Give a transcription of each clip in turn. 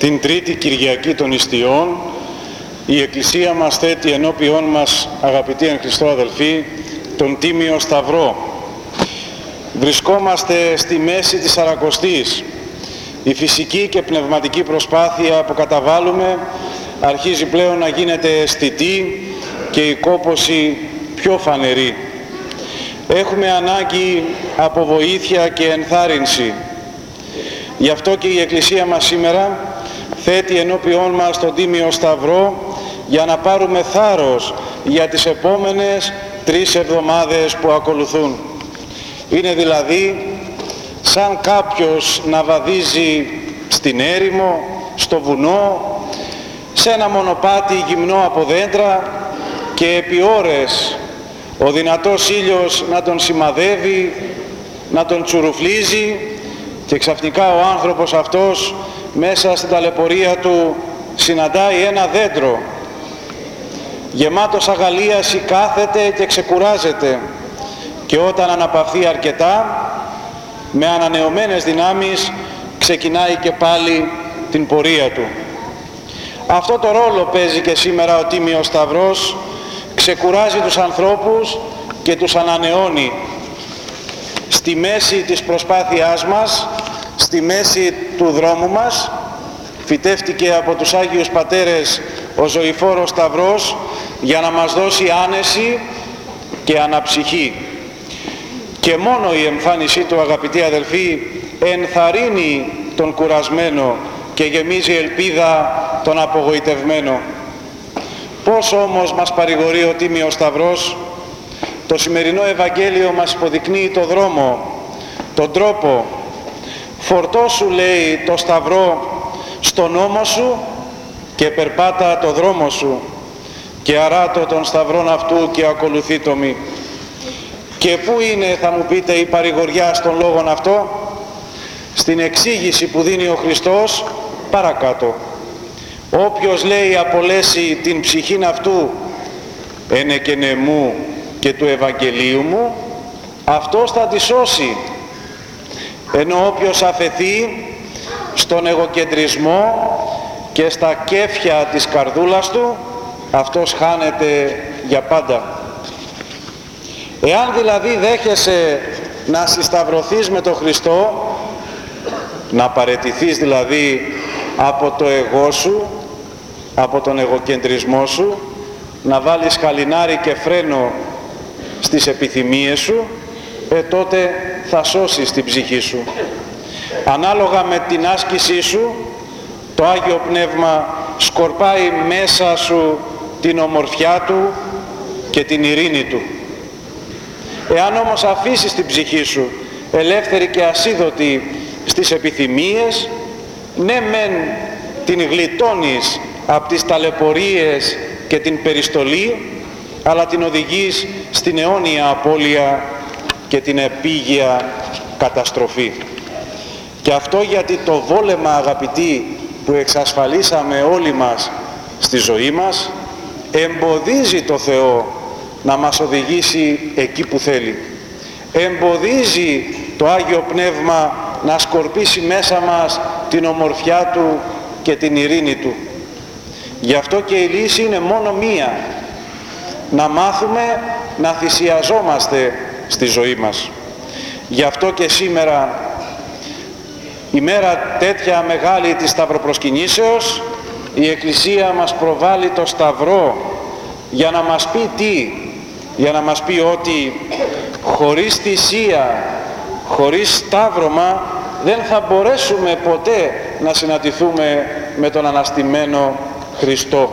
την Τρίτη Κυριακή των Ιστιών η Εκκλησία μας θέτει ενώπιόν μας αγαπητοί εν Χριστώ αδελφοί τον Τίμιο Σταυρό. Βρισκόμαστε στη μέση της Σαρακοστής. Η φυσική και πνευματική προσπάθεια που καταβάλουμε αρχίζει πλέον να γίνεται αισθητή και η κόποση πιο φανερή. Έχουμε ανάγκη από βοήθεια και ενθάρρυνση. Γι' αυτό και η Εκκλησία μας σήμερα θέτει ενώπιόν μας τον Τίμιο Σταυρό για να πάρουμε θάρρος για τις επόμενες τρεις εβδομάδες που ακολουθούν. Είναι δηλαδή σαν κάποιος να βαδίζει στην έρημο, στο βουνό, σε ένα μονοπάτι γυμνό από δέντρα και επί ώρες ο δυνατός ήλιος να τον σημαδεύει, να τον τσουρουφλίζει και ξαφνικά ο άνθρωπος αυτός μέσα στην ταλαιπωρία του συναντάει ένα δέντρο γεμάτος αγαλίαση κάθεται και ξεκουράζεται και όταν αναπαυθεί αρκετά με ανανεωμένες δυνάμεις ξεκινάει και πάλι την πορεία του. Αυτό το ρόλο παίζει και σήμερα ο Τίμιος Σταυρός, ξεκουράζει τους ανθρώπους και τους ανανεώνει. Στη μέση της προσπάθειάς μας, στη μέση του δρόμου μας, φυτεύτηκε από τους Άγιους Πατέρες ο Ζωηφόρος Σταυρός για να μας δώσει άνεση και αναψυχή. Και μόνο η εμφάνισή του αγαπητοί αδελφοί ενθαρρύνει τον κουρασμένο και γεμίζει ελπίδα τον απογοητευμένο. Πώς όμως μας παρηγορεί ο Τίμιος Σταυρός, το σημερινό Ευαγγέλιο μας υποδεικνύει το δρόμο, τον τρόπο. Φορτώσου λέει το Σταυρό στον νόμο σου και περπάτα το δρόμο σου και αράτω τον σταυρόν αυτού και ακολουθεί το μη. Και πού είναι θα μου πείτε η παρηγοριά στον λόγον αυτό, στην εξήγηση που δίνει ο Χριστός παρακάτω. Όποιος λέει απολέσει την ψυχήν αυτού ένε και νεμού και του Ευαγγελίου μου, αυτός θα τη σώσει. Ενώ όποιος αφαιθεί στον εγωκεντρισμό και στα κέφια της καρδούλας του, αυτός χάνεται για πάντα. Εάν δηλαδή δέχεσαι να συσταυρωθείς με τον Χριστό, να παρετηθείς δηλαδή από το εγώ σου, από τον εγωκεντρισμό σου, να βάλεις χαλινάρι και φρένο στις επιθυμίες σου, ε, τότε θα σώσεις την ψυχή σου. Ανάλογα με την άσκησή σου, το Άγιο Πνεύμα σκορπάει μέσα σου την ομορφιά του και την ειρήνη του. Εάν όμως αφήσεις την ψυχή σου ελεύθερη και ασίδωτη στις επιθυμίες, ναι μεν την γλιτώνεις από τις ταλαιπωρίες και την περιστολή, αλλά την οδηγείς στην αιώνια απώλεια και την επίγεια καταστροφή. Και αυτό γιατί το βόλεμα αγαπητοί που εξασφαλίσαμε όλοι μας στη ζωή μας εμποδίζει το Θεό να μας οδηγήσει εκεί που θέλει. Εμποδίζει το Άγιο Πνεύμα να σκορπίσει μέσα μας την ομορφιά Του και την ειρήνη Του. Γι' αυτό και η λύση είναι μόνο μία. Να μάθουμε να θυσιαζόμαστε στη ζωή μας. Γι' αυτό και σήμερα η μέρα τέτοια μεγάλη της Σταυροπροσκυνήσεως η Εκκλησία μας προβάλλει το Σταυρό για να μας πει τι, για να μας πει ότι χωρίς θυσία, χωρίς Σταύρωμα δεν θα μπορέσουμε ποτέ να συναντηθούμε με τον Αναστημένο Χριστό.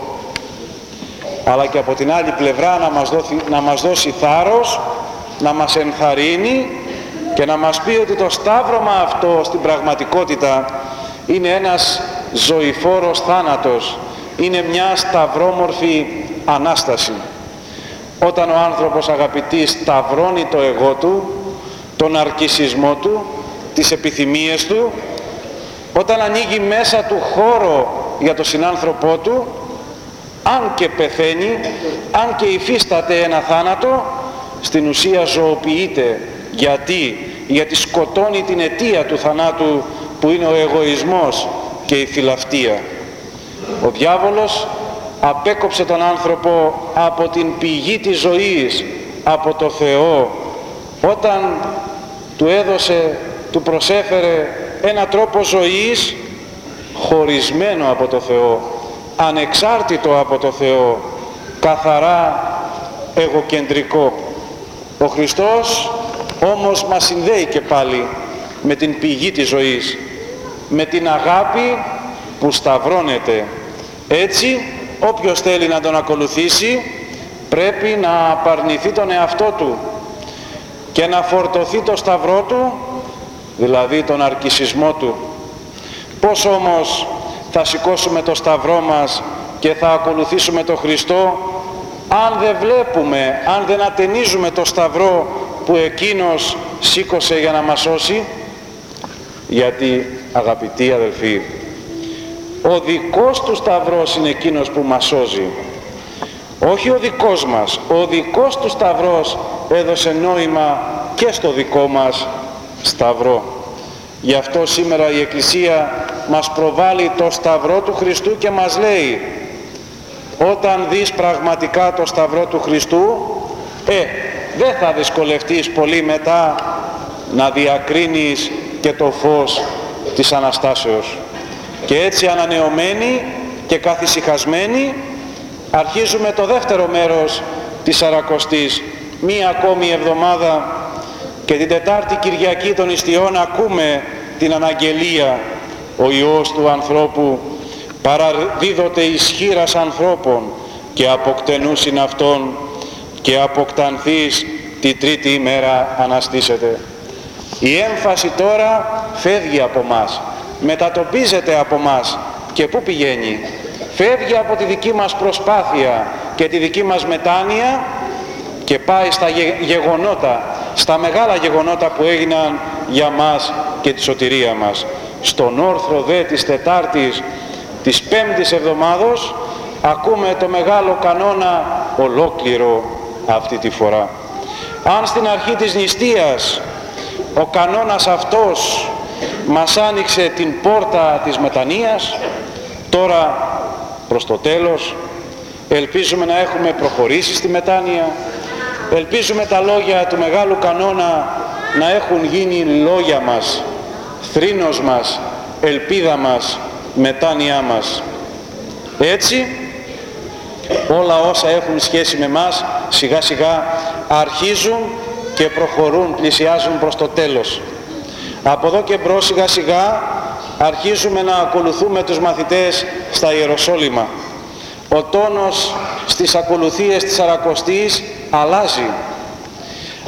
Αλλά και από την άλλη πλευρά να μας, δώσει, να μας δώσει θάρρος, να μας ενθαρρύνει και να μας πει ότι το σταύρωμα αυτό στην πραγματικότητα είναι ένας ζωηφόρος θάνατος, είναι μια σταυρόμορφη Ανάσταση. Όταν ο άνθρωπος αγαπητή σταυρώνει το εγώ του, τον αρκισισμό του, τις επιθυμίες του, όταν ανοίγει μέσα του χώρο για τον συνάνθρωπό του, αν και πεθαίνει, αν και υφίσταται ένα θάνατο, στην ουσία ζωοποιείται γιατί; Γιατί σκοτώνει την αιτία του θανάτου που είναι ο εγωισμός και η φιλαυτία. Ο διάβολος απέκοψε τον άνθρωπο από την πηγή της ζωής, από το Θεό, όταν του έδωσε, του προσέφερε ένα τρόπο ζωής χωρισμένο από το Θεό, ανεξάρτητο από το Θεό, καθαρά εγωκεντρικό. Ο Χριστός όμως μας συνδέει και πάλι με την πηγή της ζωής, με την αγάπη που σταυρώνεται. Έτσι, όποιος θέλει να τον ακολουθήσει, πρέπει να απαρνηθεί τον εαυτό του και να φορτωθεί το σταυρό του, δηλαδή τον αρκισισμό του. Πώς όμως θα σηκώσουμε το σταυρό μας και θα ακολουθήσουμε τον Χριστό αν δεν βλέπουμε, αν δεν ατενίζουμε το σταυρό που εκείνος σήκωσε για να μας σώσει γιατί αγαπητοί αδελφοί ο δικός του σταυρός είναι εκείνος που μας σώζει όχι ο δικός μας. Ο δικός του σταυρός έδωσε νόημα και στο δικό μας σταυρό. Γι' αυτό σήμερα η Εκκλησία μας προβάλλει το σταυρό του Χριστού και μας λέει όταν δεις πραγματικά το σταυρό του Χριστού ε, δεν θα δυσκολευτείς πολύ μετά να διακρίνεις και το φως της Αναστάσεως. Και έτσι ανανεωμένοι και καθησυχασμένοι αρχίζουμε το δεύτερο μέρος της Σαρακοστής. Μία ακόμη εβδομάδα και την Τετάρτη Κυριακή των Ιστιών ακούμε την αναγγελία ο Υιός του ανθρώπου παραδίδοται ισχύρας ανθρώπων και αποκτενούσιν αυτόν και αποκτανθείς τη τρίτη ημέρα αναστήσεται. Η έμφαση τώρα φεύγει από μας, μετατοπίζεται από μας και πού πηγαίνει; Φεύγει από τη δική μας προσπάθεια και τη δική μας μετάνοια και πάει στα γεγονότα, στα μεγάλα γεγονότα που έγιναν για μας και τη σωτηρία μας. Στον όρθρο δε της Τετάρτης της πέμπτης εβδομάδος ακούμε το μεγάλο κανόνα ολόκληρο αυτή τη φορά. Αν στην αρχή της νηστείας ο κανόνας αυτός μας άνοιξε την πόρτα της μετανοίας, τώρα προς το τέλος ελπίζουμε να έχουμε προχωρήσει στη μετάνοια, ελπίζουμε τα λόγια του μεγάλου κανόνα να έχουν γίνει λόγια μας, θρήνος μας, ελπίδα μας, μετάνοιά μας. Έτσι, όλα όσα έχουν σχέση με μας σιγά σιγά αρχίζουν και προχωρούν, πλησιάζουν προς το τέλος. Από εδώ και μπρος σιγά σιγά αρχίζουμε να ακολουθούμε τους μαθητές στα Ιεροσόλυμα. Ο τόνος στις ακολουθίες της Αρακοστής αλλάζει.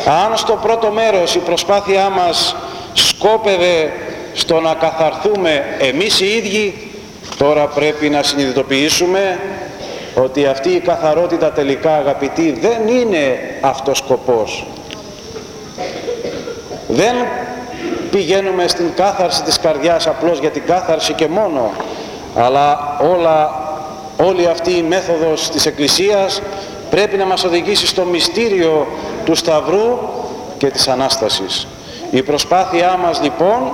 Αν στο πρώτο μέρος η προσπάθειά μας σκόπευε στο να καθαρθούμε εμείς οι ίδιοι, τώρα πρέπει να συνειδητοποιήσουμε ότι αυτή η καθαρότητα τελικά αγαπητοί δεν είναι αυτός σκοπός. Δεν πηγαίνουμε στην κάθαρση της καρδιάς απλώς για την κάθαρση και μόνο, αλλά όλα, όλη αυτή η μέθοδος της Εκκλησίας πρέπει να μας οδηγήσει στο μυστήριο του Σταυρού και της Ανάστασης. Η προσπάθειά μας λοιπόν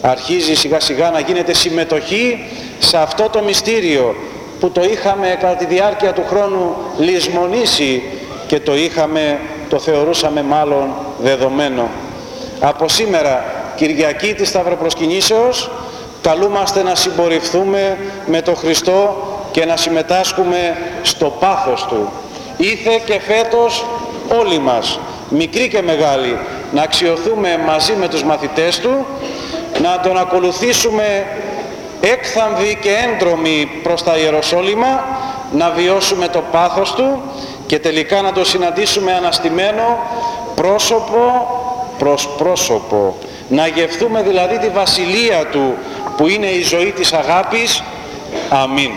αρχίζει σιγά σιγά να γίνεται συμμετοχή σε αυτό το μυστήριο που το είχαμε κατά τη διάρκεια του χρόνου λησμονήσει και το είχαμε, το θεωρούσαμε μάλλον δεδομένο. Από σήμερα, Κυριακή της Σταυροπροσκυνήσεως, καλούμαστε να συμπορευθούμε με τον Χριστό και να συμμετάσχουμε στο πάθος Του. Ήθε και φέτος όλοι μας, μικροί και μεγάλοι, να αξιοθούμε μαζί με τους μαθητές Του να τον ακολουθήσουμε έκθαμβοι και έντρομοι προς τα Ιεροσόλυμα, να βιώσουμε το πάθος του και τελικά να το συναντήσουμε αναστημένο πρόσωπο προς πρόσωπο. Να γευθούμε δηλαδή τη βασιλεία του που είναι η ζωή της αγάπης. Αμήν.